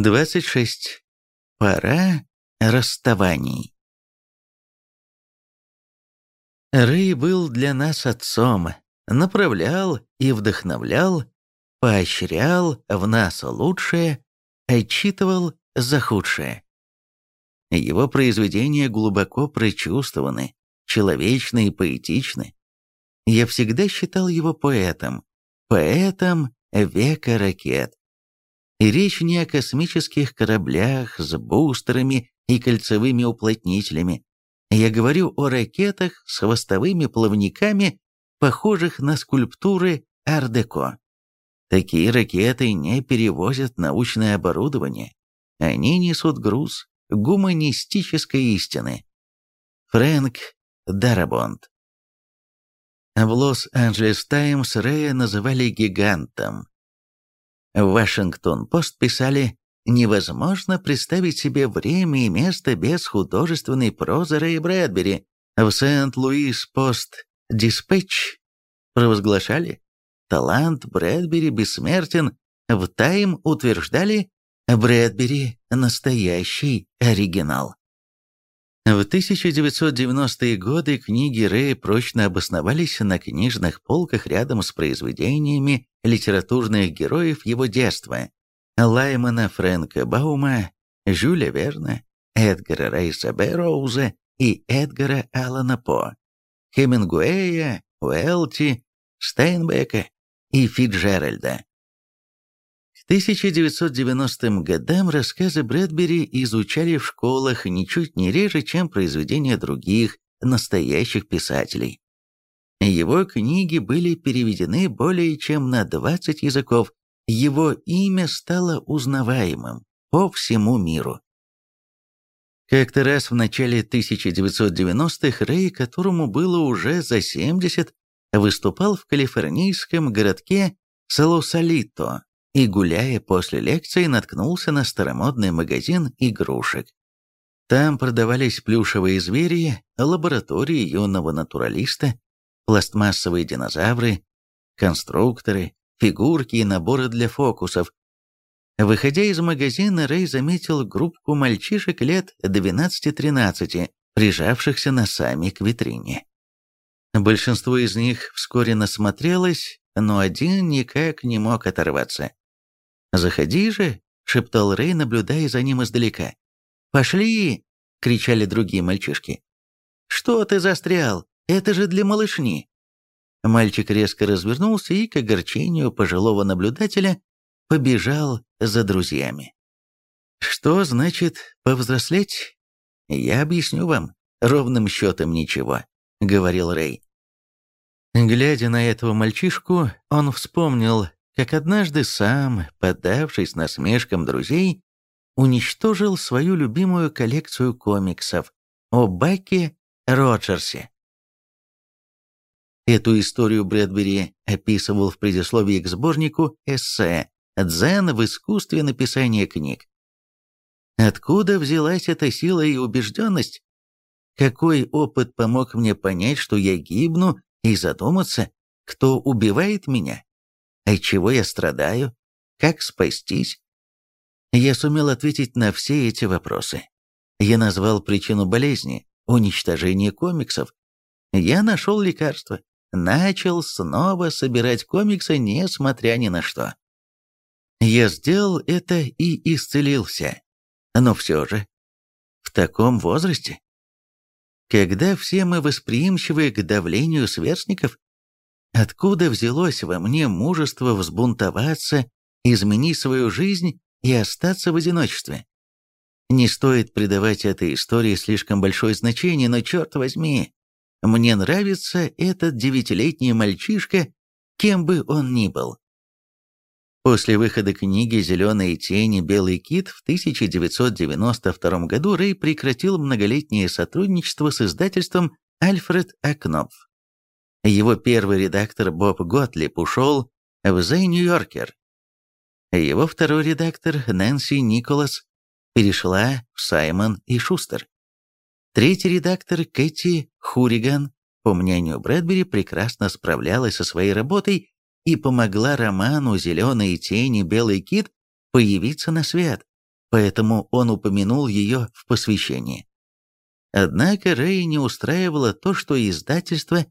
26. Пора расставаний. Рэй был для нас отцом, направлял и вдохновлял, поощрял в нас лучшее, отчитывал за худшее. Его произведения глубоко прочувствованы, человечны и поэтичны. Я всегда считал его поэтом, поэтом века ракет. И речь не о космических кораблях с бустерами и кольцевыми уплотнителями. Я говорю о ракетах с хвостовыми плавниками, похожих на скульптуры ар-деко. Такие ракеты не перевозят научное оборудование. Они несут груз гуманистической истины. Фрэнк Дарабонд В Лос-Анджелес Таймс Рэя называли гигантом, в Вашингтон-Пост писали «Невозможно представить себе время и место без художественной прозы Рэя Брэдбери». В Сент-Луис-Пост Диспетч провозглашали «Талант Брэдбери бессмертен». В Тайм утверждали «Брэдбери – настоящий оригинал». В 1990-е годы книги Рэя прочно обосновались на книжных полках рядом с произведениями литературных героев его детства – Лаймана Фрэнка Баума, Жюля Верна, Эдгара Рейса Бэрроуза и Эдгара Аллана По, Хемингуэя, Уэлти, Стейнбека и Фиджеральда. К 1990 годам рассказы Брэдбери изучали в школах ничуть не реже, чем произведения других настоящих писателей. Его книги были переведены более чем на 20 языков, его имя стало узнаваемым по всему миру. Как-то раз в начале 1990-х Рэй, которому было уже за 70, выступал в калифорнийском городке Салосалито и, гуляя после лекции, наткнулся на старомодный магазин игрушек. Там продавались плюшевые звери, лаборатории юного натуралиста, пластмассовые динозавры, конструкторы, фигурки и наборы для фокусов. Выходя из магазина, Рэй заметил группку мальчишек лет 12-13, прижавшихся носами к витрине. Большинство из них вскоре насмотрелось, но один никак не мог оторваться. «Заходи же!» — шептал Рэй, наблюдая за ним издалека. «Пошли!» — кричали другие мальчишки. «Что ты застрял? Это же для малышни!» Мальчик резко развернулся и, к огорчению пожилого наблюдателя, побежал за друзьями. «Что значит повзрослеть? Я объясню вам. Ровным счетом ничего», — говорил Рэй. Глядя на этого мальчишку, он вспомнил, как однажды сам, поддавшись насмешкам друзей, уничтожил свою любимую коллекцию комиксов о Баке Роджерсе. Эту историю Брэдбери описывал в предисловии к сборнику эссе «Дзен в искусстве написания книг». Откуда взялась эта сила и убежденность? Какой опыт помог мне понять, что я гибну, и задуматься, кто убивает меня? От чего я страдаю? Как спастись? Я сумел ответить на все эти вопросы. Я назвал причину болезни – уничтожение комиксов. Я нашел лекарство, начал снова собирать комиксы, несмотря ни на что. Я сделал это и исцелился. Но все же, в таком возрасте, когда все мы восприимчивы к давлению сверстников, откуда взялось во мне мужество взбунтоваться, изменить свою жизнь и остаться в одиночестве? Не стоит придавать этой истории слишком большое значение, но черт возьми, мне нравится этот девятилетний мальчишка, кем бы он ни был. После выхода книги «Зеленые тени. Белый кит» в 1992 году Рэй прекратил многолетнее сотрудничество с издательством «Альфред Акнопф». Его первый редактор Боб Готлип ушел в «The New Yorker». Его второй редактор Нэнси Николас перешла в «Саймон и Шустер». Третий редактор Кэти Хуриган, по мнению Брэдбери, прекрасно справлялась со своей работой и помогла роману «Зеленые тени. Белый кит» появиться на свет. поэтому он упомянул ее в посвящении. Однако Рэй не устраивало то, что издательство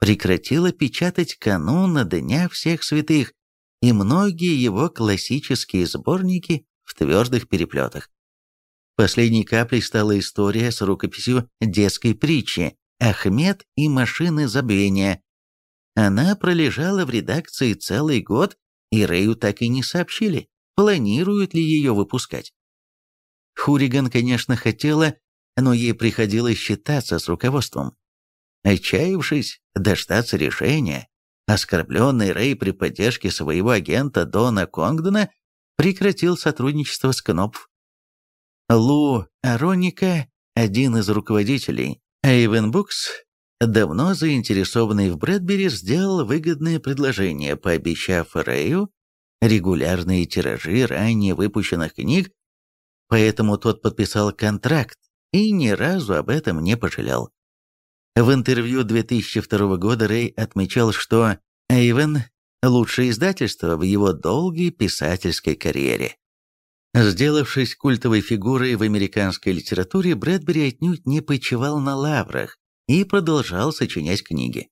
прекратило печатать канун Дня всех святых, и многие его классические сборники в твердых переплетах. Последней каплей стала история с рукописью детской притчи «Ахмед и машины забвения». Она пролежала в редакции целый год, и Рэю так и не сообщили, планируют ли ее выпускать. Хуриган, конечно, хотела, но ей приходилось считаться с руководством. Отчаявшись дождаться решения, оскорбленный Рэй при поддержке своего агента Дона Конгдона прекратил сотрудничество с Кнопф. Лу Ароника, один из руководителей Avon Books, давно заинтересованный в Брэдбери, сделал выгодное предложение, пообещав Рэю регулярные тиражи ранее выпущенных книг, поэтому тот подписал контракт и ни разу об этом не пожалел. В интервью 2002 года Рэй отмечал, что Эйвен – лучшее издательство в его долгой писательской карьере. Сделавшись культовой фигурой в американской литературе, Брэдбери отнюдь не почивал на лаврах и продолжал сочинять книги.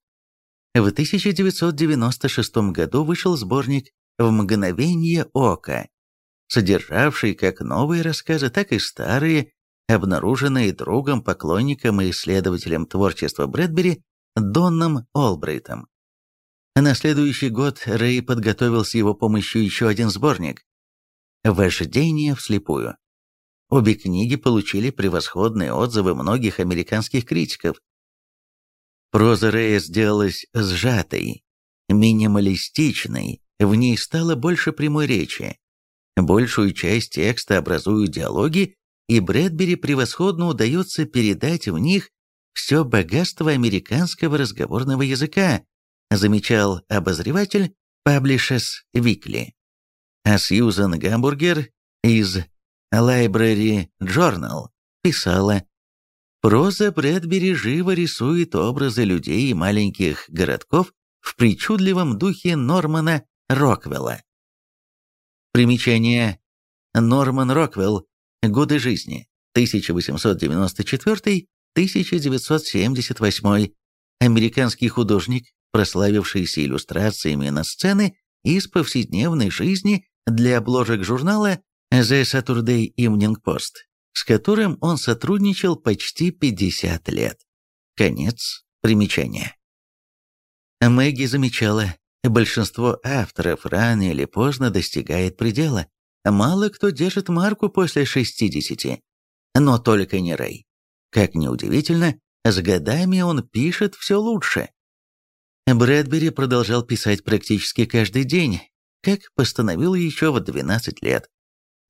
В 1996 году вышел сборник «В мгновение ока», содержавший как новые рассказы, так и старые, обнаруженные другом, поклонником и исследователем творчества Брэдбери Донном Олбрейтом. На следующий год Рэй подготовил с его помощью еще один сборник «Вождение вслепую». Обе книги получили превосходные отзывы многих американских критиков. Проза Рэя сделалась сжатой, минималистичной, в ней стало больше прямой речи. Большую часть текста образуют диалоги, и Брэдбери превосходно удается передать в них все богатство американского разговорного языка, замечал обозреватель Publishers Weekly. А Сьюзан Гамбургер из Library Journal писала, «Проза Брэдбери живо рисует образы людей и маленьких городков в причудливом духе Нормана Роквелла». Примечание. Норман Роквелл. Годы жизни. 1894-1978. Американский художник, прославившийся иллюстрациями на сцены из повседневной жизни для обложек журнала The Saturday Evening Post, с которым он сотрудничал почти 50 лет. Конец примечания. Мэгги замечала, большинство авторов рано или поздно достигает предела. Мало кто держит марку после 60, но только не Рэй. Как ни удивительно, с годами он пишет все лучше. Брэдбери продолжал писать практически каждый день, как постановил еще в 12 лет.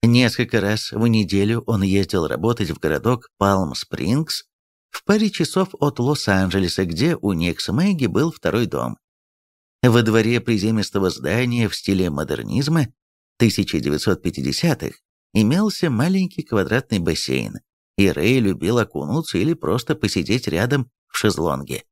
Несколько раз в неделю он ездил работать в городок Палм-Спрингс в паре часов от Лос-Анджелеса, где у Никс Мэгги был второй дом. Во дворе приземистого здания в стиле модернизма 1950-х имелся маленький квадратный бассейн, и Рэй любил окунуться или просто посидеть рядом в шезлонге.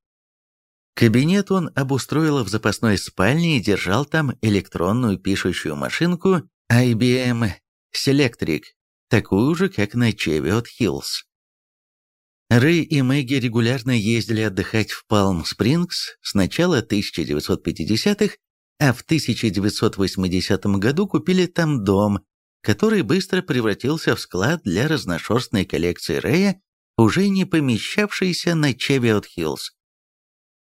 Кабинет он обустроил в запасной спальне и держал там электронную пишущую машинку IBM Selectric, такую же, как на Cheviot Hills. Рэй и Мэгги регулярно ездили отдыхать в Палм-Спрингс с начала 1950-х, а в 1980 году купили там дом, который быстро превратился в склад для разношерстной коллекции Рэя, уже не помещавшейся на Hills.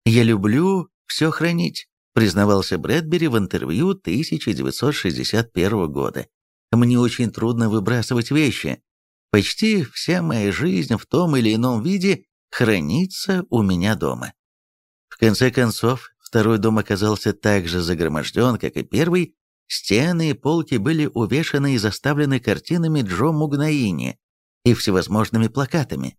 «Я люблю все хранить», признавался Брэдбери в интервью 1961 года. «Мне очень трудно выбрасывать вещи. Почти вся моя жизнь в том или ином виде хранится у меня дома». В конце концов, второй дом оказался так же загроможден, как и первый. Стены и полки были увешаны и заставлены картинами Джо Мугнаини и всевозможными плакатами.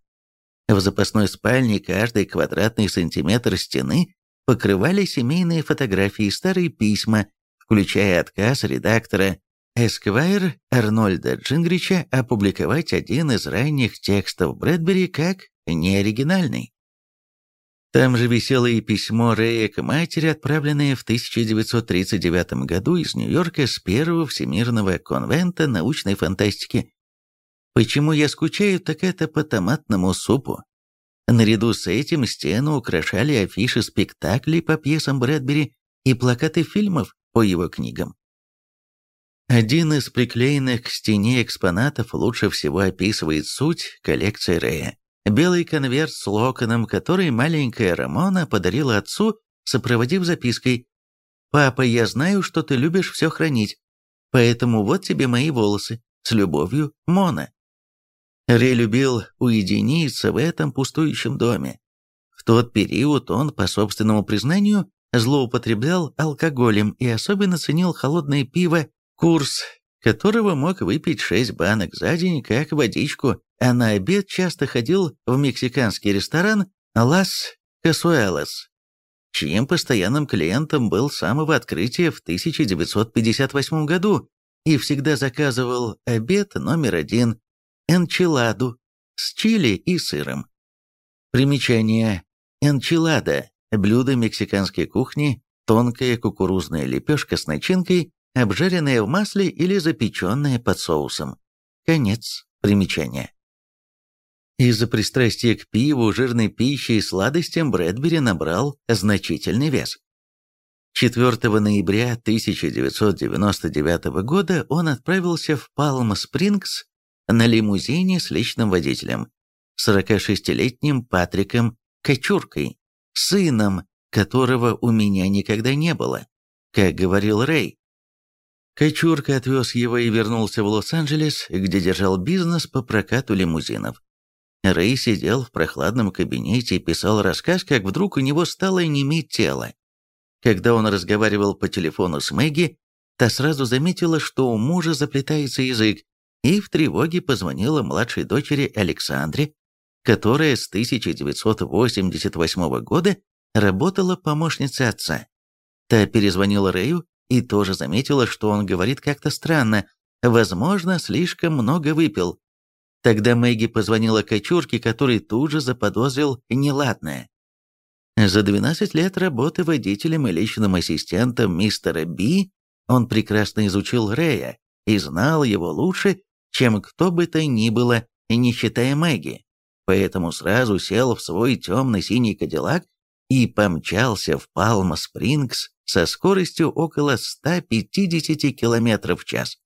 В запасной спальне каждый квадратный сантиметр стены покрывали семейные фотографии и старые письма, включая отказ редактора Эсквайр Арнольда Джингрича опубликовать один из ранних текстов Брэдбери как неоригинальный. Там же висело и письмо Рэя к матери, отправленное в 1939 году из Нью-Йорка с первого Всемирного конвента научной фантастики Почему я скучаю, так это по томатному супу. Наряду с этим стену украшали афиши спектаклей по пьесам Брэдбери и плакаты фильмов по его книгам. Один из приклеенных к стене экспонатов лучше всего описывает суть коллекции Рэя. Белый конверт с локоном, который маленькая Рамона подарила отцу, сопроводив запиской «Папа, я знаю, что ты любишь все хранить, поэтому вот тебе мои волосы. С любовью, Мона». Рэй любил уединиться в этом пустующем доме. В тот период он, по собственному признанию, злоупотреблял алкоголем и особенно ценил холодное пиво, курс которого мог выпить шесть банок за день, как водичку, а на обед часто ходил в мексиканский ресторан «Лас Касуэлас», чьим постоянным клиентом был с самого открытия в 1958 году и всегда заказывал обед номер один энчиладу с чили и сыром. Примечание. Энчилада – блюдо мексиканской кухни, тонкая кукурузная лепешка с начинкой, обжаренная в масле или запеченная под соусом. Конец примечания. Из-за пристрастия к пиву, жирной пище и сладостям Брэдбери набрал значительный вес. 4 ноября 1999 года он отправился в Палм-Спрингс на лимузине с личным водителем, 46-летним Патриком Кочуркой, сыном, которого у меня никогда не было, как говорил Рэй. Кочурка отвез его и вернулся в Лос-Анджелес, где держал бизнес по прокату лимузинов. Рэй сидел в прохладном кабинете и писал рассказ, как вдруг у него стало неметь тело. Когда он разговаривал по телефону с Мэгги, та сразу заметила, что у мужа заплетается язык, и в тревоге позвонила младшей дочери Александре, которая с 1988 года работала помощницей отца. Та перезвонила Рэю и тоже заметила, что он говорит как-то странно, возможно, слишком много выпил. Тогда Мэгги позвонила Кочурке, который тут же заподозрил неладное. За 12 лет работы водителем и личным ассистентом мистера Би он прекрасно изучил Рэя и знал его лучше, чем кто бы то ни было, не считая Мэгги. Поэтому сразу сел в свой темно-синий кадиллак и помчался в Палма-Спрингс со скоростью около 150 км в час.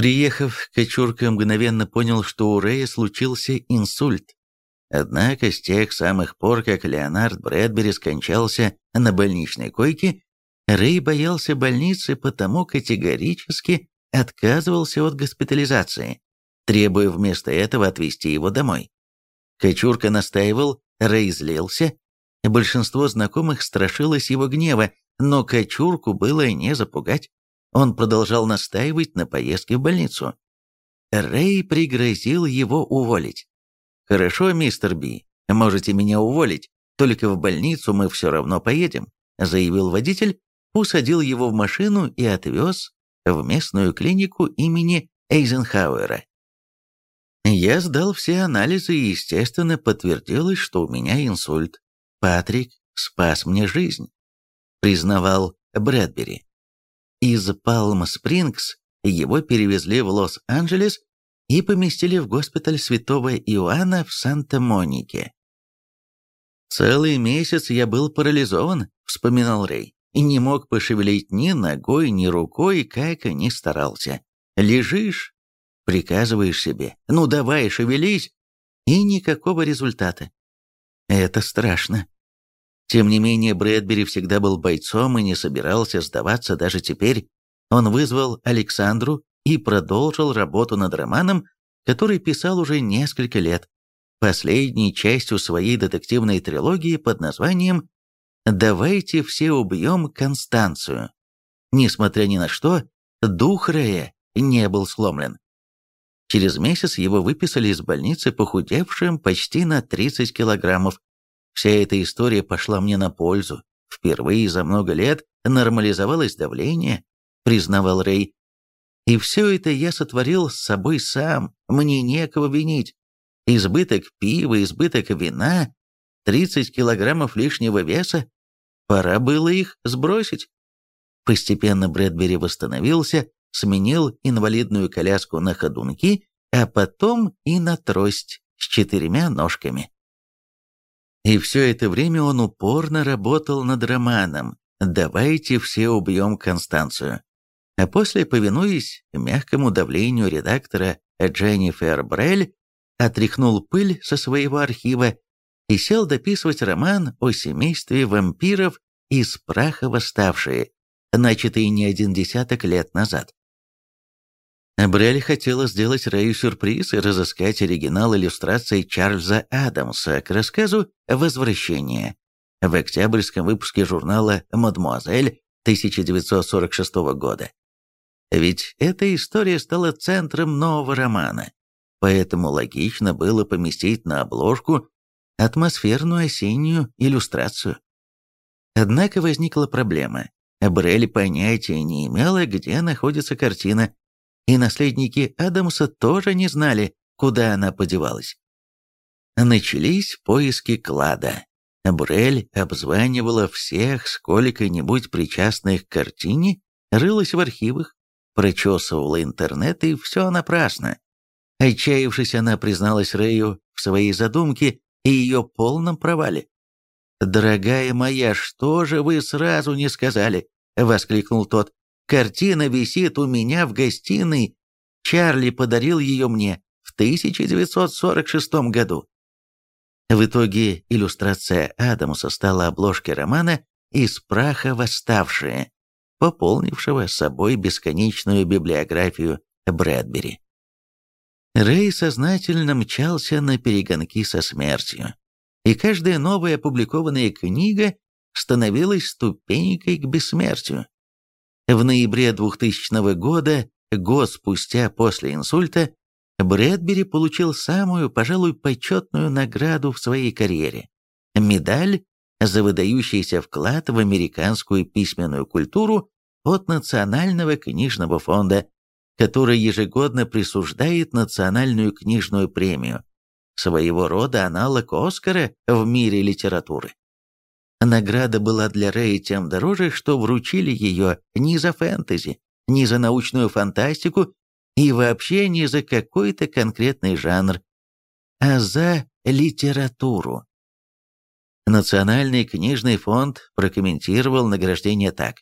Приехав, Кочурка мгновенно понял, что у Рэя случился инсульт. Однако с тех самых пор, как Леонард Брэдбери скончался на больничной койке, Рэй боялся больницы, потому категорически отказывался от госпитализации, требуя вместо этого отвезти его домой. Кочурка настаивал, Рэй злился. Большинство знакомых страшилось его гнева, но Кочурку было не запугать. Он продолжал настаивать на поездке в больницу. Рэй пригрозил его уволить. «Хорошо, мистер Би, можете меня уволить, только в больницу мы все равно поедем», заявил водитель, усадил его в машину и отвез в местную клинику имени Эйзенхауэра. Я сдал все анализы и, естественно, подтвердилось, что у меня инсульт. Патрик спас мне жизнь, признавал Брэдбери. Из Палм-Спрингс его перевезли в Лос-Анджелес и поместили в госпиталь Святого Иоанна в Санта-Монике. «Целый месяц я был парализован», — вспоминал Рэй и не мог пошевелить ни ногой, ни рукой, как и не старался. Лежишь, приказываешь себе, ну давай, шевелись, и никакого результата. Это страшно. Тем не менее, Брэдбери всегда был бойцом и не собирался сдаваться даже теперь. Он вызвал Александру и продолжил работу над романом, который писал уже несколько лет, последней частью своей детективной трилогии под названием давайте все убьем Констанцию. Несмотря ни на что, дух Рея не был сломлен. Через месяц его выписали из больницы похудевшим почти на 30 килограммов. Вся эта история пошла мне на пользу. Впервые за много лет нормализовалось давление, признавал Рэй. И все это я сотворил с собой сам, мне некого винить. Избыток пива, избыток вина, 30 килограммов лишнего веса, пора было их сбросить. Постепенно Брэдбери восстановился, сменил инвалидную коляску на ходунки а потом и на трость с четырьмя ножками. И все это время он упорно работал над романом «Давайте все убьем Констанцию». А после, повинуясь мягкому давлению редактора Дженнифер Брель, отряхнул пыль со своего архива и сел дописывать роман о семействе вампиров из праха восставшие, начатый не один десяток лет назад. Брель хотела сделать Рэю сюрприз и разыскать оригинал иллюстрации Чарльза Адамса к рассказу «Возвращение» в октябрьском выпуске журнала «Мадемуазель» 1946 года. Ведь эта история стала центром нового романа, поэтому логично было поместить на обложку атмосферную осеннюю иллюстрацию. Однако возникла проблема. Брель понятия не имела, где находится картина, и наследники Адамса тоже не знали, куда она подевалась. Начались поиски клада. Брель обзванивала всех сколько-нибудь причастных к картине, рылась в архивах, прочесывала интернет, и все напрасно. Отчаявшись, она призналась Рэю в своей задумке и ее полном провале. «Дорогая моя, что же вы сразу не сказали?» — воскликнул тот. Картина висит у меня в гостиной. Чарли подарил ее мне в 1946 году. В итоге иллюстрация Адамса стала обложкой романа «Из праха восставшие», пополнившего собой бесконечную библиографию Брэдбери. Рэй сознательно мчался на перегонки со смертью, и каждая новая опубликованная книга становилась ступенькой к бессмертию. В ноябре 2000 года, год спустя после инсульта, Брэдбери получил самую, пожалуй, почетную награду в своей карьере – медаль за выдающийся вклад в американскую письменную культуру от Национального книжного фонда, который ежегодно присуждает Национальную книжную премию, своего рода аналог Оскара в мире литературы. Награда была для Рэя тем дороже, что вручили ее не за фэнтези, не за научную фантастику и вообще не за какой-то конкретный жанр, а за литературу. Национальный книжный фонд прокомментировал награждение так.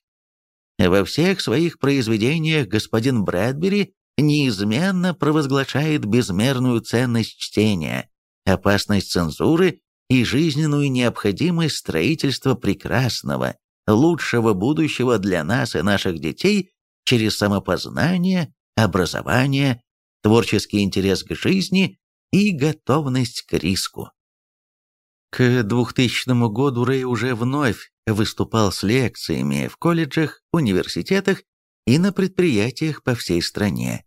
Во всех своих произведениях господин Брэдбери неизменно провозглашает безмерную ценность чтения, опасность цензуры и жизненную необходимость строительства прекрасного, лучшего будущего для нас и наших детей через самопознание, образование, творческий интерес к жизни и готовность к риску. К 2000 году Рэй уже вновь выступал с лекциями в колледжах, университетах и на предприятиях по всей стране.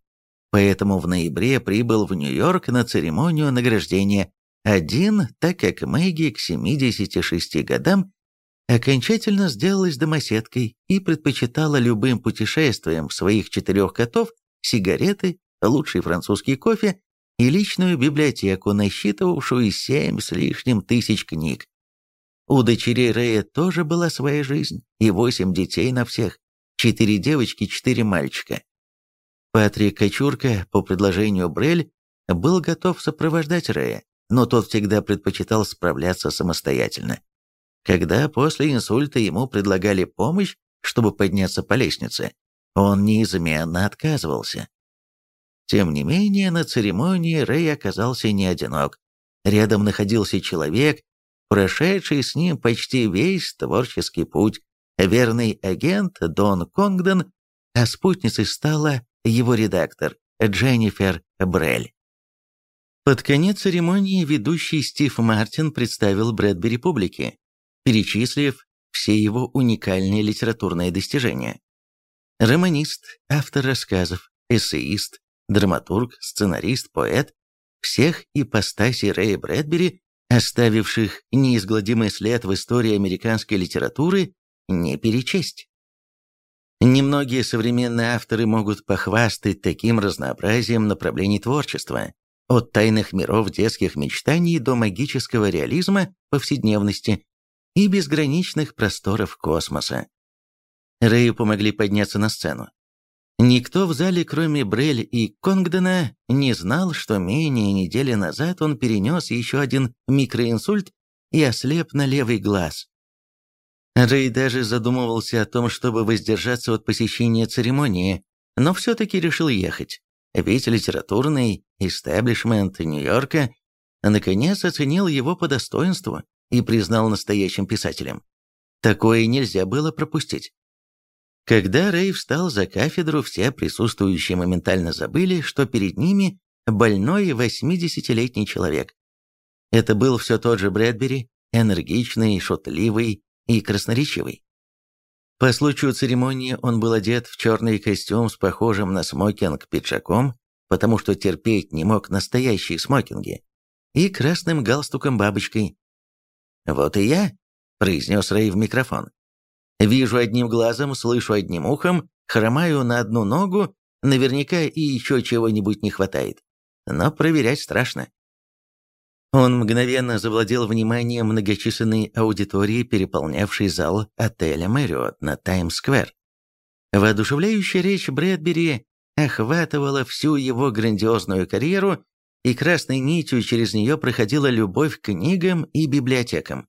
Поэтому в ноябре прибыл в Нью-Йорк на церемонию награждения один, так как Мэгги к 76 годам окончательно сделалась домоседкой и предпочитала любым путешествиям своих четырех котов сигареты, лучший французский кофе и личную библиотеку, насчитывавшую семь с лишним тысяч книг. У дочерей Рэя тоже была своя жизнь, и восемь детей на всех, четыре девочки, четыре мальчика. Патрик Кочурка, по предложению Брель, был готов сопровождать Рэя, но тот всегда предпочитал справляться самостоятельно. Когда после инсульта ему предлагали помощь, чтобы подняться по лестнице, он неизменно отказывался. Тем не менее, на церемонии Рэй оказался не одинок. Рядом находился человек, прошедший с ним почти весь творческий путь, верный агент Дон Конгдон, а спутницей стала его редактор Дженнифер Брель. Под конец церемонии ведущий Стив Мартин представил Брэдбери публике, перечислив все его уникальные литературные достижения. Романист, автор рассказов, эссеист, драматург, сценарист, поэт, всех ипостасей Рэя Брэдбери, оставивших неизгладимый след в истории американской литературы, не перечесть. Немногие современные авторы могут похвастать таким разнообразием направлений творчества, от тайных миров детских мечтаний до магического реализма повседневности и безграничных просторов космоса. Рэю помогли подняться на сцену. Никто в зале, кроме Брель и Конгдена, не знал, что менее недели назад он перенес еще один микроинсульт и ослеп на левый глаз. Рэй даже задумывался о том, чтобы воздержаться от посещения церемонии, но все-таки решил ехать, ведь литературный истеблишмент Нью-Йорка наконец оценил его по достоинству и признал настоящим писателем. Такое нельзя было пропустить. Когда Рэй встал за кафедру, все присутствующие моментально забыли, что перед ними больной 80-летний человек. Это был все тот же Брэдбери, энергичный, шутливый и красноречивый. По случаю церемонии он был одет в черный костюм с похожим на смокинг пиджаком, потому что терпеть не мог настоящие смокинги, и красным галстуком-бабочкой. «Вот и я», — произнес Рэй в микрофон. «Вижу одним глазом, слышу одним ухом, хромаю на одну ногу, наверняка и еще чего-нибудь не хватает. Но проверять страшно. Он мгновенно завладел вниманием многочисленной аудитории, переполнявшей зал отеля Мэриот на Таймс-сквер. Воодушевляющая речь Брэдбери охватывала всю его грандиозную карьеру, и красной нитью через нее проходила любовь к книгам и библиотекам.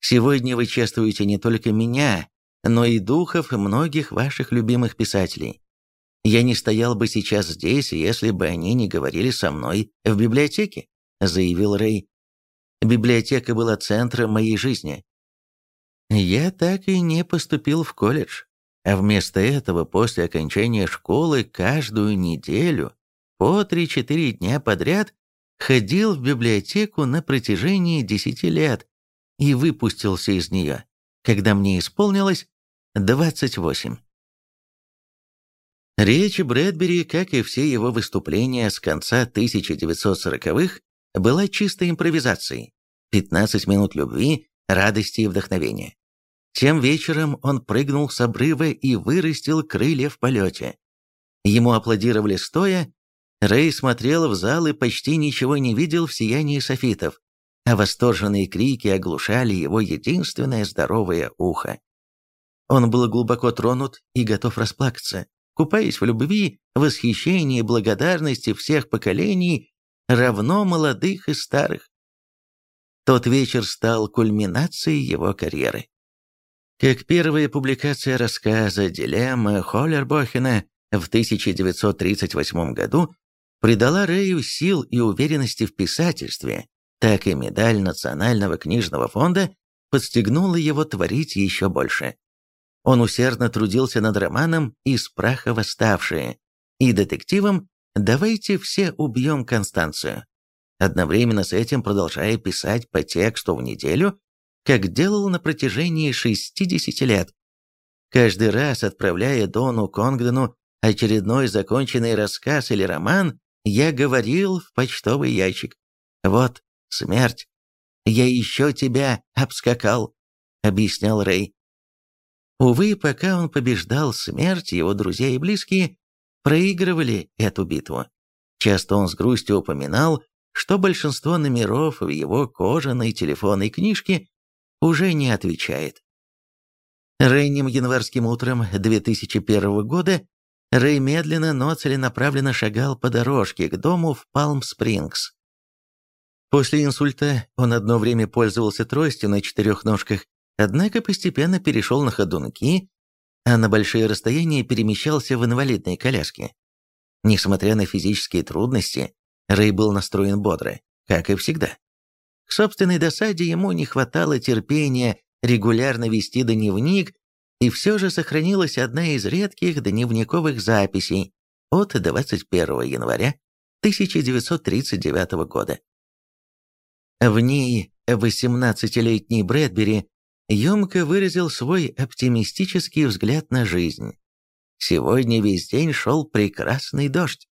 Сегодня вы чествуете не только меня, но и духов многих ваших любимых писателей. Я не стоял бы сейчас здесь, если бы они не говорили со мной в библиотеке заявил Рэй. Библиотека была центром моей жизни. Я так и не поступил в колледж, а вместо этого после окончания школы каждую неделю по 3-4 дня подряд ходил в библиотеку на протяжении 10 лет и выпустился из нее, когда мне исполнилось 28. Речь Брэдбери, как и все его выступления с конца 1940-х, была чистой импровизацией. 15 минут любви, радости и вдохновения. Тем вечером он прыгнул с обрыва и вырастил крылья в полете. Ему аплодировали стоя, Рэй смотрел в зал и почти ничего не видел в сиянии софитов, а восторженные крики оглушали его единственное здоровое ухо. Он был глубоко тронут и готов расплакаться, купаясь в любви, восхищении и благодарности всех поколений равно молодых и старых. Тот вечер стал кульминацией его карьеры. Как первая публикация рассказа «Дилемма Холлербохена» в 1938 году придала Рэю сил и уверенности в писательстве, так и медаль Национального книжного фонда подстегнула его творить еще больше. Он усердно трудился над романом «Из праха восставшие» и детективом «Давайте все убьем Констанцию», одновременно с этим продолжая писать по тексту в неделю, как делал на протяжении 60 лет. Каждый раз отправляя Дону Конгдену очередной законченный рассказ или роман, я говорил в почтовый ящик. «Вот, смерть, я еще тебя обскакал», — объяснял Рэй. Увы, пока он побеждал смерть, его друзья и близкие проигрывали эту битву. Часто он с грустью упоминал, что большинство номеров в его кожаной телефонной книжке уже не отвечает. Ранним январским утром 2001 года Рэй медленно, но целенаправленно шагал по дорожке к дому в Палм-Спрингс. После инсульта он одно время пользовался тростью на четырех ножках, однако постепенно перешел на ходунки а на большие расстояния перемещался в инвалидной коляске. Несмотря на физические трудности, Рэй был настроен бодро, как и всегда. К собственной досаде ему не хватало терпения регулярно вести дневник, и все же сохранилась одна из редких дневниковых записей от 21 января 1939 года. В ней 18-летний Брэдбери емко выразил свой оптимистический взгляд на жизнь. Сегодня весь день шел прекрасный дождь.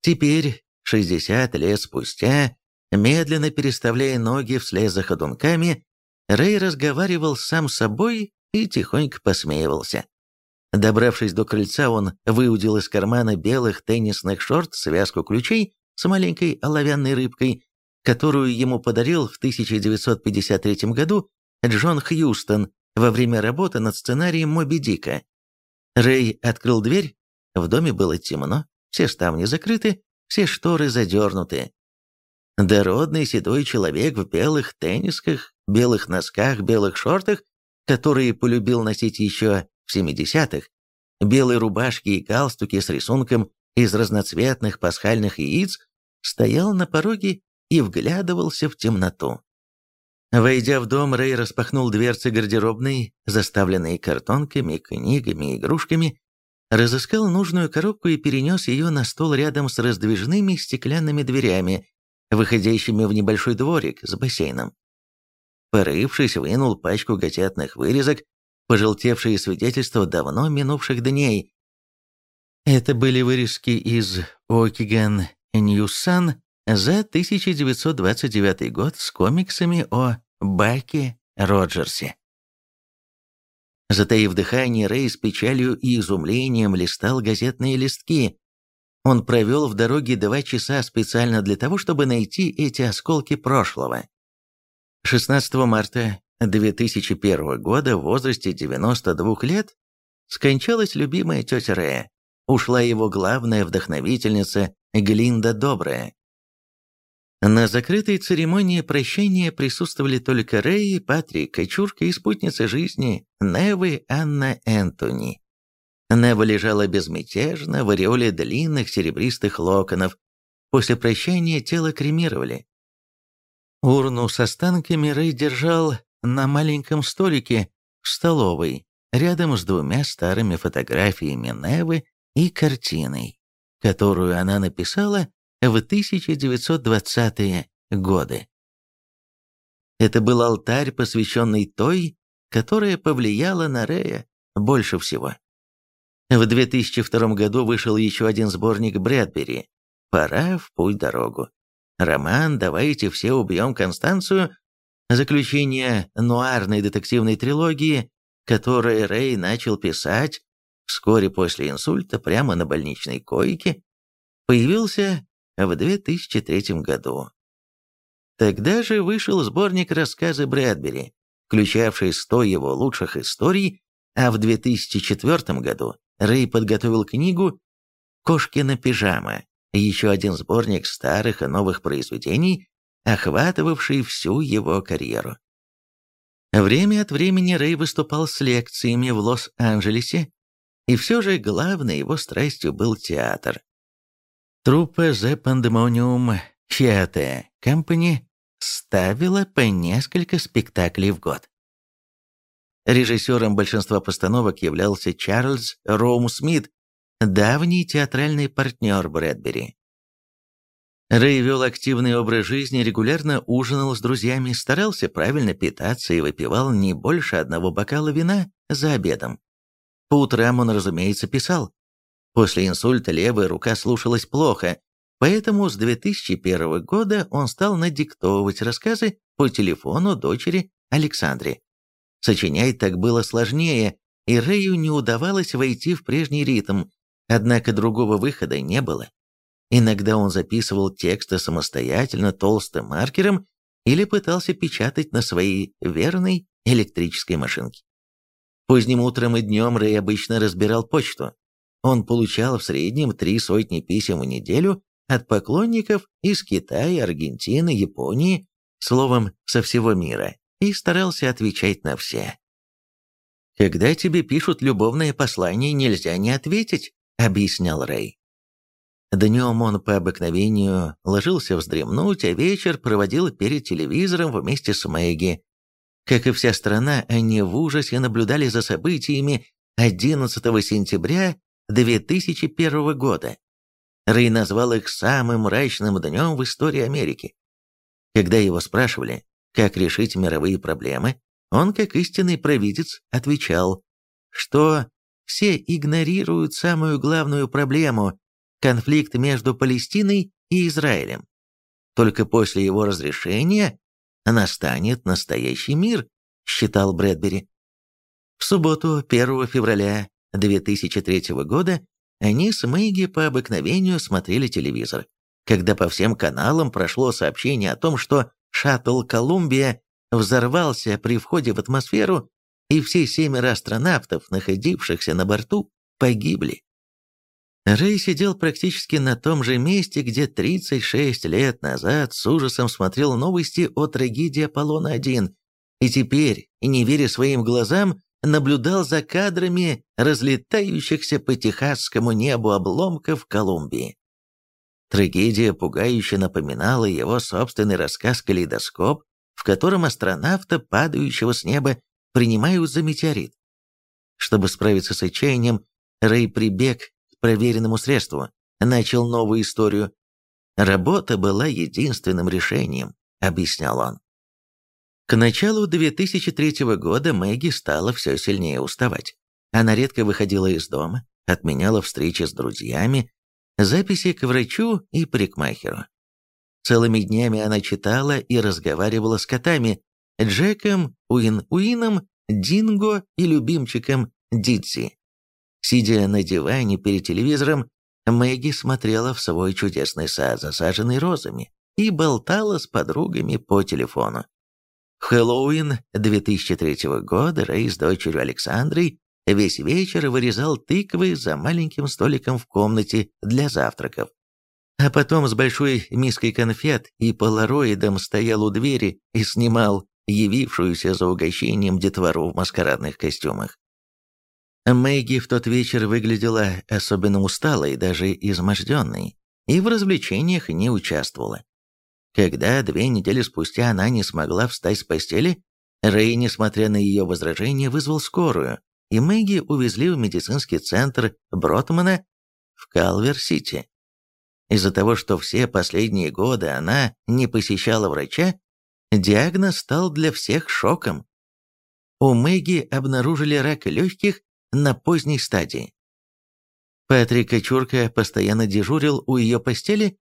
Теперь, 60 лет спустя, медленно переставляя ноги вслед за ходунками, Рэй разговаривал сам с собой и тихонько посмеивался. Добравшись до крыльца, он выудил из кармана белых теннисных шорт связку ключей с маленькой оловянной рыбкой, которую ему подарил в 1953 году Джон Хьюстон во время работы над сценарием «Моби Дика». Рэй открыл дверь, В доме было темно, все ставни закрыты, все шторы задернуты. Дородный седой человек в белых теннисках, белых носках, белых шортах, которые полюбил носить еще в 70-х, белой рубашке и галстуке с рисунком из разноцветных пасхальных яиц, стоял на пороге и вглядывался в темноту. Войдя в дом, Рэй распахнул дверцы гардеробной, заставленные картонками, книгами, игрушками, разыскал нужную коробку и перенес ее на стол рядом с раздвижными стеклянными дверями, выходящими в небольшой дворик с бассейном. Порывшись, вынул пачку газетных вырезок, пожелтевшие свидетельства давно минувших дней. Это были вырезки из Окиган Ньюсан за 1929 год с комиксами о Баке Роджерсе. Затаив дыхание, Рэй с печалью и изумлением листал газетные листки. Он провел в дороге два часа специально для того, чтобы найти эти осколки прошлого. 16 марта 2001 года в возрасте 92 лет скончалась любимая тетя Рэя. Ушла его главная вдохновительница Глинда Добрая. На закрытой церемонии прощания присутствовали только Рэй, Патрик, Кочурка и спутница жизни Невы Анна Энтони. Нева лежала безмятежно в ореоле длинных серебристых локонов. После прощания тело кремировали. Урну с останками Рэй держал на маленьком столике в столовой, рядом с двумя старыми фотографиями Невы и картиной, которую она написала в 1920-е годы. Это был алтарь, посвященный той, которая повлияла на Рея больше всего. В 2002 году вышел еще один сборник Брэдбери «Пора в путь-дорогу». Роман «Давайте все убьем Констанцию» заключение нуарной детективной трилогии, которое Рэй начал писать вскоре после инсульта прямо на больничной койке, появился в 2003 году. Тогда же вышел сборник рассказы Брэдбери, включавший 100 его лучших историй, а в 2004 году Рэй подготовил книгу «Кошкина пижама», еще один сборник старых и новых произведений, охватывавший всю его карьеру. Время от времени Рэй выступал с лекциями в Лос-Анджелесе, и все же главной его страстью был театр. Труппа The Pandemonium Theatre Company ставила по несколько спектаклей в год. Режиссером большинства постановок являлся Чарльз Роум Смит, давний театральный партнер Брэдбери. Рэй вел активный образ жизни, регулярно ужинал с друзьями, старался правильно питаться и выпивал не больше одного бокала вина за обедом. По утрам он, разумеется, писал. После инсульта левая рука слушалась плохо, поэтому с 2001 года он стал надиктовывать рассказы по телефону дочери Александре. Сочинять так было сложнее, и Рэю не удавалось войти в прежний ритм, однако другого выхода не было. Иногда он записывал тексты самостоятельно толстым маркером или пытался печатать на своей верной электрической машинке. Поздним утром и днем Рэй обычно разбирал почту. Он получал в среднем три сотни писем в неделю от поклонников из Китая, Аргентины, Японии, словом, со всего мира, и старался отвечать на все. «Когда тебе пишут любовное послание, нельзя не ответить», — объяснял Рэй. Днем он по обыкновению ложился вздремнуть, а вечер проводил перед телевизором вместе с Мэгги, как и вся страна, они в ужасе наблюдали за событиями 11 сентября 2001 года. Рэй назвал их самым мрачным днем в истории Америки. Когда его спрашивали, как решить мировые проблемы, он, как истинный провидец, отвечал, что все игнорируют самую главную проблему – конфликт между Палестиной и Израилем. Только после его разрешения настанет настоящий мир, считал Брэдбери. В субботу, 1 февраля 2003 года, они с Мэгги по обыкновению смотрели телевизор, когда по всем каналам прошло сообщение о том, что шаттл «Колумбия» взорвался при входе в атмосферу, и все семеро астронавтов, находившихся на борту, погибли. Рэй сидел практически на том же месте, где 36 лет назад с ужасом смотрел новости о трагедии Аполлона-1, и теперь, не веря своим глазам, наблюдал за кадрами разлетающихся по техасскому небу обломков Колумбии. Трагедия пугающе напоминала его собственный рассказ «Калейдоскоп», в котором астронавта, падающего с неба, принимают за метеорит. Чтобы справиться с отчаянием, Рэй прибег к проверенному средству, начал новую историю. «Работа была единственным решением», — объяснял он. К началу 2003 года Мэгги стала все сильнее уставать. Она редко выходила из дома, отменяла встречи с друзьями, записи к врачу и парикмахеру. Целыми днями она читала и разговаривала с котами Джеком, Уин-Уином, Динго и любимчиком Дидзи. Сидя на диване перед телевизором, Мэгги смотрела в свой чудесный сад, засаженный розами, и болтала с подругами по телефону. В Хэллоуин 2003 года Рэй с дочерью Александрой весь вечер вырезал тыквы за маленьким столиком в комнате для завтраков. А потом с большой миской конфет и полароидом стоял у двери и снимал явившуюся за угощением детвору в маскарадных костюмах. Мэгги в тот вечер выглядела особенно усталой, даже изможденной, и в развлечениях не участвовала. Когда две недели спустя она не смогла встать с постели, Рэй, несмотря на ее возражения, вызвал скорую, и Мэгги увезли в медицинский центр Бротмана в Калвер-Сити. Из-за того, что все последние годы она не посещала врача, диагноз стал для всех шоком. У Мэгги обнаружили рак легких на поздней стадии. Патрик Кочурка постоянно дежурил у ее постели,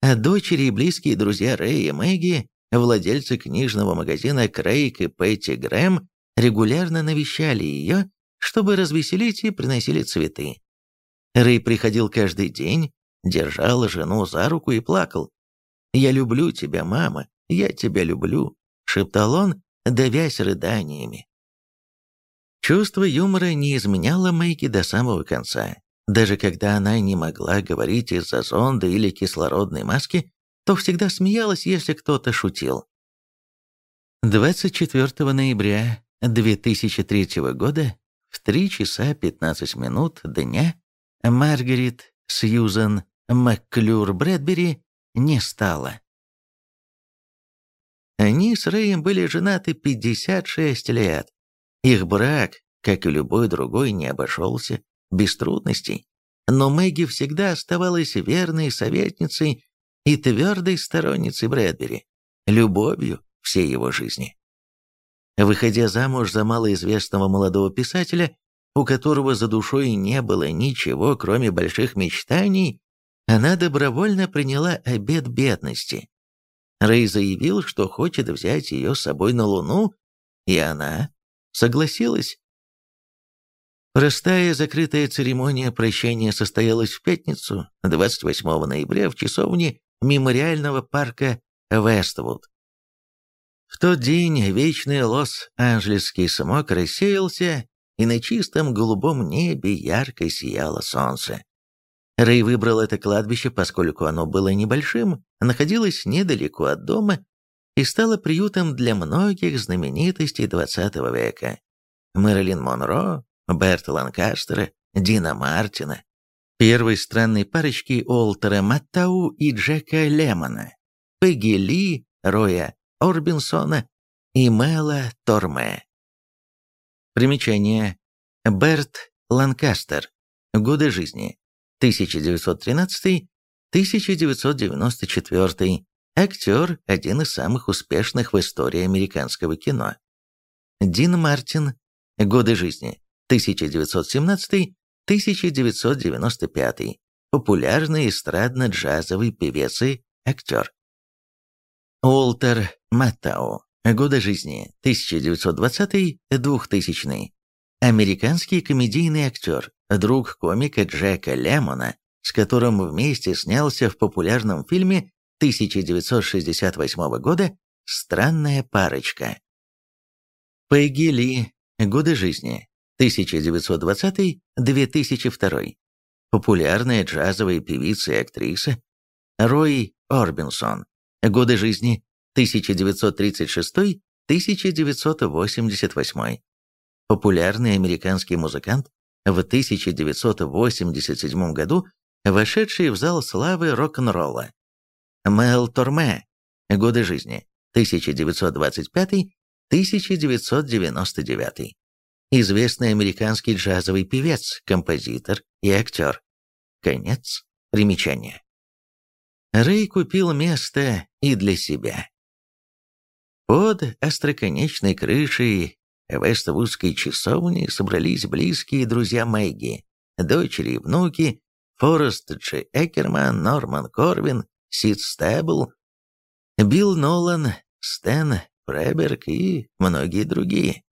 а дочери и близкие друзья Рэя и Мэгги, владельцы книжного магазина Крейг и Пэтти Грэм, регулярно навещали ее чтобы развеселить и приносили цветы. Рэй приходил каждый день, держал жену за руку и плакал. «Я люблю тебя, мама, я тебя люблю», — шептал он, давясь рыданиями. Чувство юмора не изменяло Мэйки до самого конца. Даже когда она не могла говорить из-за зонда или кислородной маски, то всегда смеялась, если кто-то шутил. 24 ноября 2003 года в 3 часа 15 минут дня Маргарет Сьюзен Макклюр Брэдбери не стало. Они с Рэем были женаты 56 лет. Их брак, как и любой другой, не обошелся без трудностей. Но Мэгги всегда оставалась верной советницей и твердой сторонницей Брэдбери, любовью всей его жизни. Выходя замуж за малоизвестного молодого писателя, у которого за душой не было ничего, кроме больших мечтаний, она добровольно приняла обет бедности. Рэй заявил, что хочет взять ее с собой на Луну, и она согласилась. Простая закрытая церемония прощания состоялась в пятницу, 28 ноября, в часовне мемориального парка Вествуд. В тот день вечный Лос-Анджелесский смог рассеялся, и на чистом голубом небе ярко сияло солнце. Рэй выбрал это кладбище, поскольку оно было небольшим, находилось недалеко от дома и стало приютом для многих знаменитостей XX века. Мэрилин Монро, Берта Ланкастера, Дина Мартина, первой странной парочки Олтера Маттау и Джека Лемона, Пегги Ли, Роя Орбинсона и Мэла Торме. Примечание. Берт Ланкастер. Годы жизни. 1913-1994. Актер, один из самых успешных в истории американского кино. Дин Мартин. Годы жизни. 1917-1995. Популярный эстрадно-джазовый певец и актер. Уолтер Маттау. Годы жизни 1920-2000. Американский комедийный актер, друг комика Джека Лемона, с которым вместе снялся в популярном фильме 1968 года «Странная парочка». Пегги Ли. Годы жизни 1920-2002. популярная джазовая певица и актриса Рой Орбинсон. Годы жизни 1936-1988. Популярный американский музыкант, в 1987 году вошедший в зал славы рок-н-ролла. Мел Торме. Годы жизни 1925-1999. Известный американский джазовый певец, композитор и актер. Конец примечания. Рэй купил место и для себя. Под остроконечной крышей Вествудской часовни собрались близкие друзья Мэгги, дочери и внуки, Форест Дж. Экерман, Норман Корвин, Сид Стэбл, Билл Нолан, Стэн Преберг и многие другие.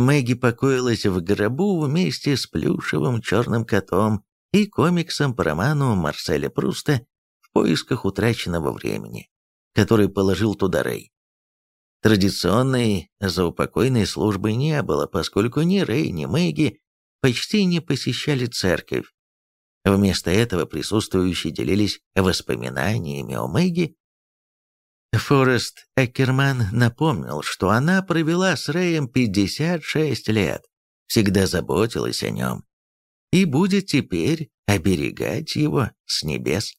Мэгги покоилась в гробу вместе с плюшевым черным котом и комиксом по роману Марселя Пруста «В поисках утраченного времени», который положил туда Рэй. Традиционной заупокойной службы не было, поскольку ни Рэй, ни Мэгги почти не посещали церковь. Вместо этого присутствующие делились воспоминаниями о Мэгги. Форест Эккерман напомнил, что она провела с Рэем 56 лет, всегда заботилась о нем и будет теперь оберегать его с небес.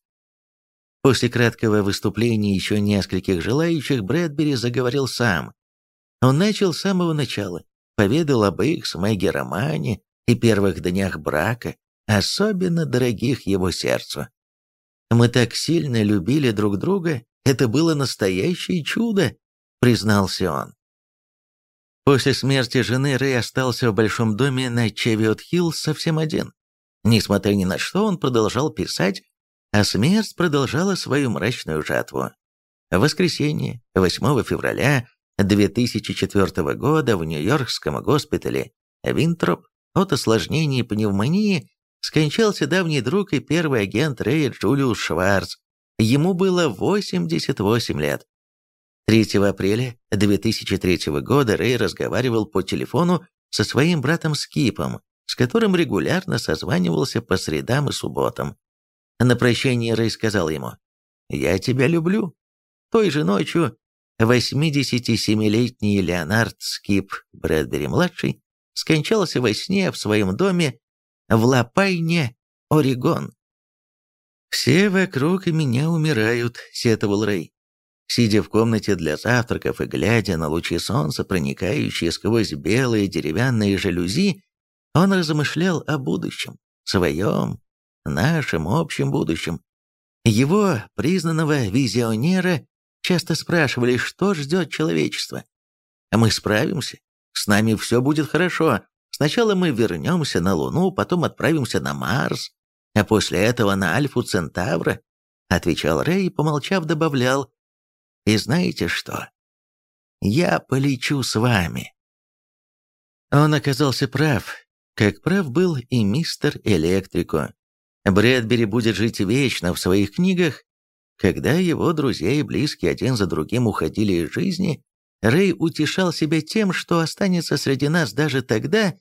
После краткого выступления еще нескольких желающих Брэдбери заговорил сам. Он начал с самого начала, поведал об их с Мэгги романе и первых днях брака, особенно дорогих его сердцу. «Мы так сильно любили друг друга, это было настоящее чудо», — признался он. После смерти жены Рэй остался в большом доме на Чевиот-Хилл совсем один. Несмотря ни на что, он продолжал писать а смерть продолжала свою мрачную жатву. В воскресенье, 8 февраля 2004 года в Нью-Йоркском госпитале Винтроп от осложнений пневмонии скончался давний друг и первый агент Рэя Джулиус Шварц. Ему было 88 лет. 3 апреля 2003 года Рэй разговаривал по телефону со своим братом Скипом, с которым регулярно созванивался по средам и субботам. На прощание Рэй сказал ему, «Я тебя люблю». Той же ночью 87-летний Леонард Скип Брэдбери-младший скончался во сне в своем доме в Лапайне, Орегон. «Все вокруг и меня умирают», — сетовал Рэй. Сидя в комнате для завтраков и глядя на лучи солнца, проникающие сквозь белые деревянные жалюзи, он размышлял о будущем, своем, нашим общим будущем. Его, признанного визионера, часто спрашивали, что ждет человечество. Мы справимся, с нами все будет хорошо. Сначала мы вернемся на Луну, потом отправимся на Марс, а после этого на Альфу Центавра, отвечал Рэй помолчав, добавлял, и знаете что? Я полечу с вами. Он оказался прав, как прав был и мистер Электрико. Брэдбери будет жить вечно в своих книгах. Когда его друзья и близкие один за другим уходили из жизни, Рэй утешал себя тем, что останется среди нас даже тогда,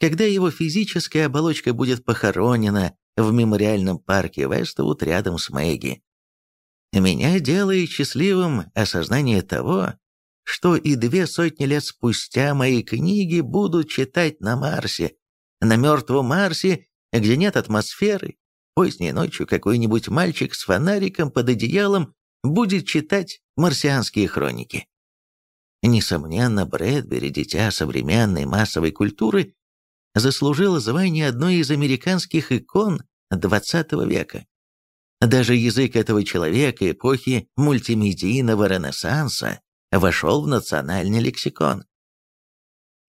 когда его физическая оболочка будет похоронена в мемориальном парке Вествуд рядом с Мэгги. Меня делает счастливым осознание того, что и две сотни лет спустя мои книги будут читать на Марсе, на мертвом Марсе, где нет атмосферы, Поздней ночью какой-нибудь мальчик с фонариком под одеялом будет читать марсианские хроники. Несомненно, Брэдбери, дитя современной массовой культуры, заслужил звание одной из американских икон XX века. Даже язык этого человека эпохи мультимедийного ренессанса вошел в национальный лексикон.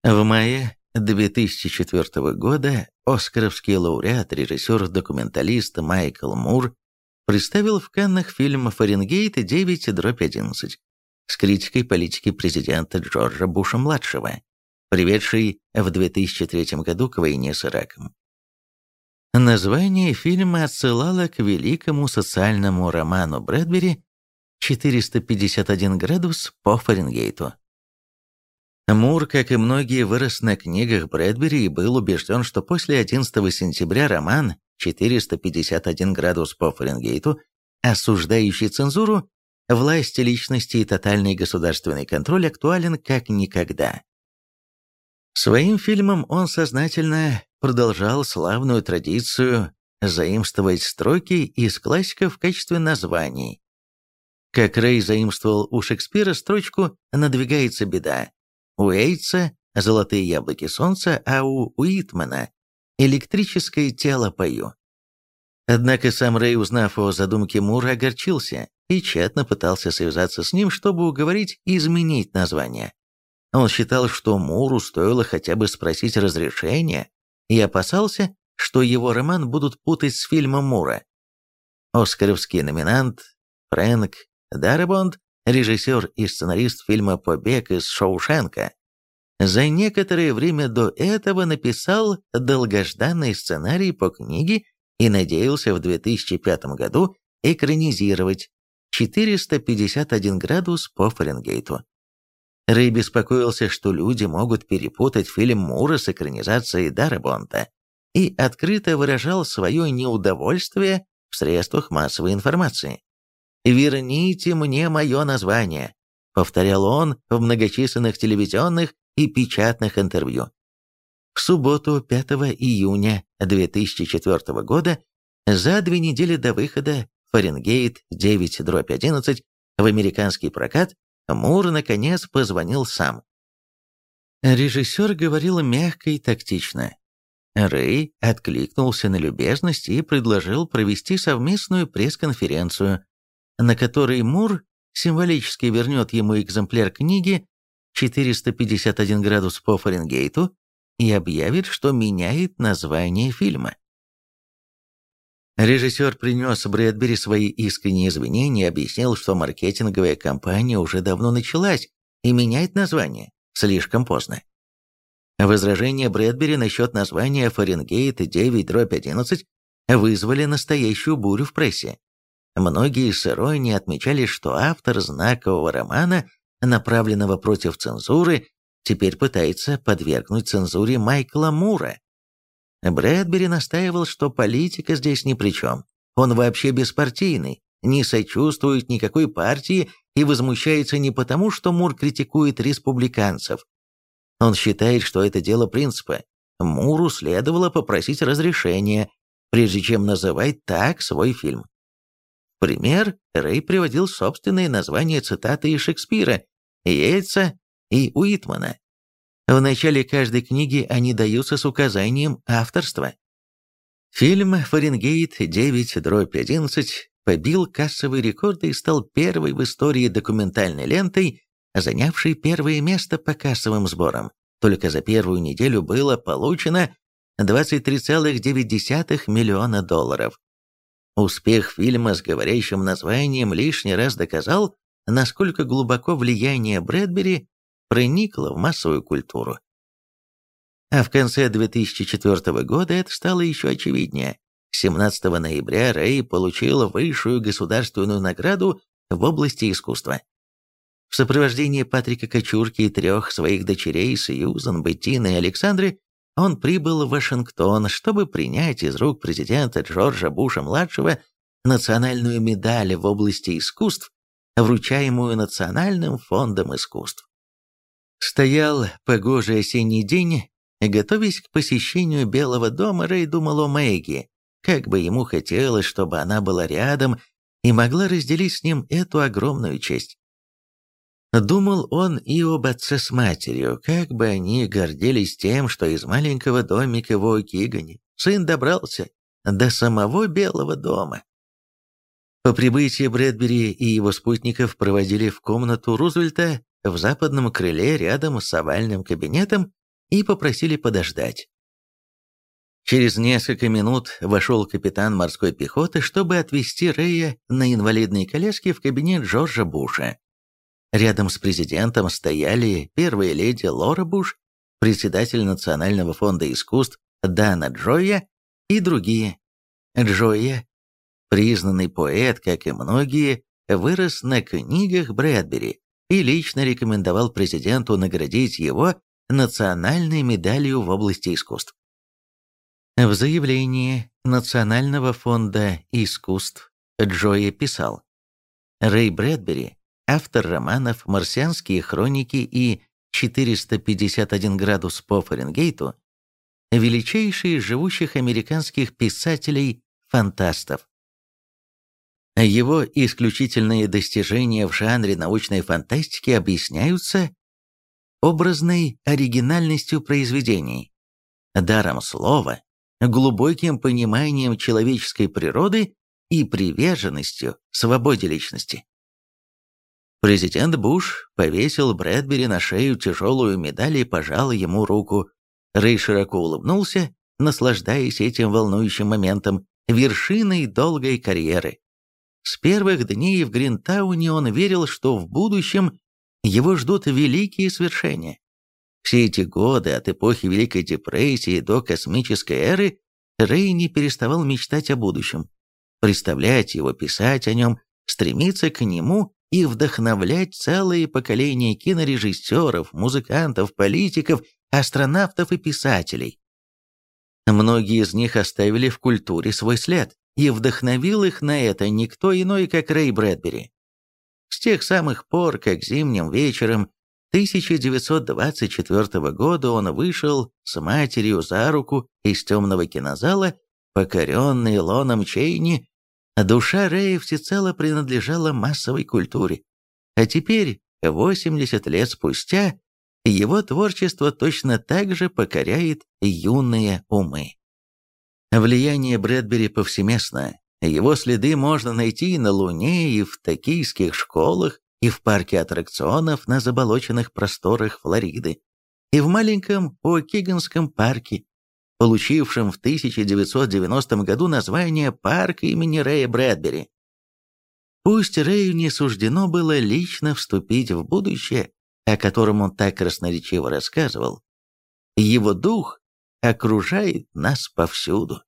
В мае 2004 года оскаровский лауреат, режиссер-документалист Майкл Мур представил в Каннах фильм «Фаренгейт 9-11» с критикой политики президента Джорджа Буша-младшего, приведшей в 2003 году к войне с Ираком. Название фильма отсылало к великому социальному роману Брэдбери «451 градус по Фаренгейту», Мур, как и многие, вырос на книгах Брэдбери и был убежден, что после 11 сентября роман 451 градус по Фаренгейту, осуждающий цензуру, власть личности и тотальный государственный контроль актуален как никогда. Своим фильмом он сознательно продолжал славную традицию заимствовать строки из классиков в качестве названий. Как Рэй заимствовал у Шекспира строчку «Надвигается беда», у Эйтса «Золотые яблоки солнца», а у Уитмана «Электрическое тело пою». Однако сам Рэй, узнав о задумке Мура, огорчился и тщетно пытался связаться с ним, чтобы уговорить изменить название. Он считал, что Муру стоило хотя бы спросить разрешения, и опасался, что его роман будут путать с фильмом Мура. Оскаровский номинант Фрэнк Дарабонд, режиссер и сценарист фильма «Побег из Шоушенка», за некоторое время до этого написал долгожданный сценарий по книге и надеялся в 2005 году экранизировать 451 градус по Фаренгейту. Рэй беспокоился, что люди могут перепутать фильм Мура с экранизацией Дарабонта и открыто выражал свое неудовольствие в средствах массовой информации. «Верните мне мое название», — повторял он в многочисленных телевизионных и печатных интервью. В субботу 5 июня 2004 года, за две недели до выхода «Фаренгейт 9-11» в американский прокат, Мур наконец позвонил сам. Режиссер говорил мягко и тактично. Рэй откликнулся на любезность и предложил провести совместную пресс-конференцию, на которой Мур символически вернет ему экземпляр книги 451 градус по Фаренгейту и объявит, что меняет название фильма. Режиссер принес Брэдбери свои искренние извинения и объяснил, что маркетинговая кампания уже давно началась и меняет название слишком поздно. Возражения Брэдбери насчет названия «Фаренгейт 9-11» вызвали настоящую бурю в прессе. Многие с иронией отмечали, что автор знакового романа, направленного против цензуры, теперь пытается подвергнуть цензуре Майкла Мура. Брэдбери настаивал, что политика здесь ни при чем. Он вообще беспартийный, не сочувствует никакой партии и возмущается не потому, что Мур критикует республиканцев, он считает, что это дело принципа. Муру следовало попросить разрешения, прежде чем называть так свой фильм. Пример Рэй приводил собственные названия цитаты из Шекспира, Йейтса и Уитмана. В начале каждой книги они даются с указанием авторства. Фильм «Фаренгейт 9-11» побил кассовые рекорды и стал первой в истории документальной лентой, занявший первое место по кассовым сборам. Только за первую неделю было получено 23,9 миллиона долларов. Успех фильма с говорящим названием лишний раз доказал, насколько глубоко влияние Брэдбери проникло в массовую культуру. А в конце 2004 года это стало еще очевиднее. 17 ноября Рэй получил высшую государственную награду в области искусства. В сопровождении Патрика Кочурки и трех своих дочерей Сьюзан, Беттины и Александры он прибыл в Вашингтон, чтобы принять из рук президента Джорджа Буша-младшего национальную медаль в области искусств, вручаемую Национальным фондом искусств. Стоял погожий осенний день, готовясь к посещению Белого дома, Рэй думал о Мэгги, как бы ему хотелось, чтобы она была рядом и могла разделить с ним эту огромную честь. Думал он и об отце с матерью, как бы они гордились тем, что из маленького домика в Окигане сын добрался до самого Белого дома. По прибытии Брэдбери и его спутников проводили в комнату Рузвельта в западном крыле рядом с овальным кабинетом и попросили подождать. Через несколько минут вошел капитан морской пехоты, чтобы отвезти Рэя на инвалидной коляске в кабинет Джорджа Буша. Рядом с президентом стояли первая леди Лора Буш, председатель Национального фонда искусств Дана Джоя и другие. Джоя, признанный поэт, как и многие, вырос на книгах Брэдбери и лично рекомендовал президенту наградить его национальной медалью в области искусств. В заявлении Национального фонда искусств Джои писал, Рэй Брэдбери, автор романов «Марсианские хроники» и «451 градус по Фаренгейту», величайший из живущих американских писателей-фантастов. Его исключительные достижения в жанре научной фантастики объясняются образной оригинальностью произведений, даром слова, глубоким пониманием человеческой природы и приверженностью свободе личности. Президент Буш повесил Брэдбери на шею тяжелую медаль и пожал ему руку. Рэй широко улыбнулся, наслаждаясь этим волнующим моментом, вершиной долгой карьеры. С первых дней в Гринтауне он верил, что в будущем его ждут великие свершения. Все эти годы, от эпохи Великой депрессии до космической эры, Рэй не переставал мечтать о будущем, представлять его, писать о нем, стремиться к нему и вдохновлять целые поколения кинорежиссеров, музыкантов, политиков, астронавтов и писателей. Многие из них оставили в культуре свой след, и вдохновил их на это никто иной, как Рэй Брэдбери. С тех самых пор, как зимним вечером 1924 года он вышел с матерью за руку из темного кинозала, покоренный Лоном Чейни, душа Рэя всецело принадлежала массовой культуре. А теперь, 80 лет спустя, его творчество точно так же покоряет юные умы. Влияние Брэдбери повсеместно. Его следы можно найти и на Луне, и в токийских школах, и в парке аттракционов на заболоченных просторах Флориды, и в маленьком О'Киганском парке, получившем в 1990 году название «Парк имени Рэя Брэдбери». Пусть Рэю не суждено было лично вступить в будущее, о котором он так красноречиво рассказывал, его дух окружает нас повсюду.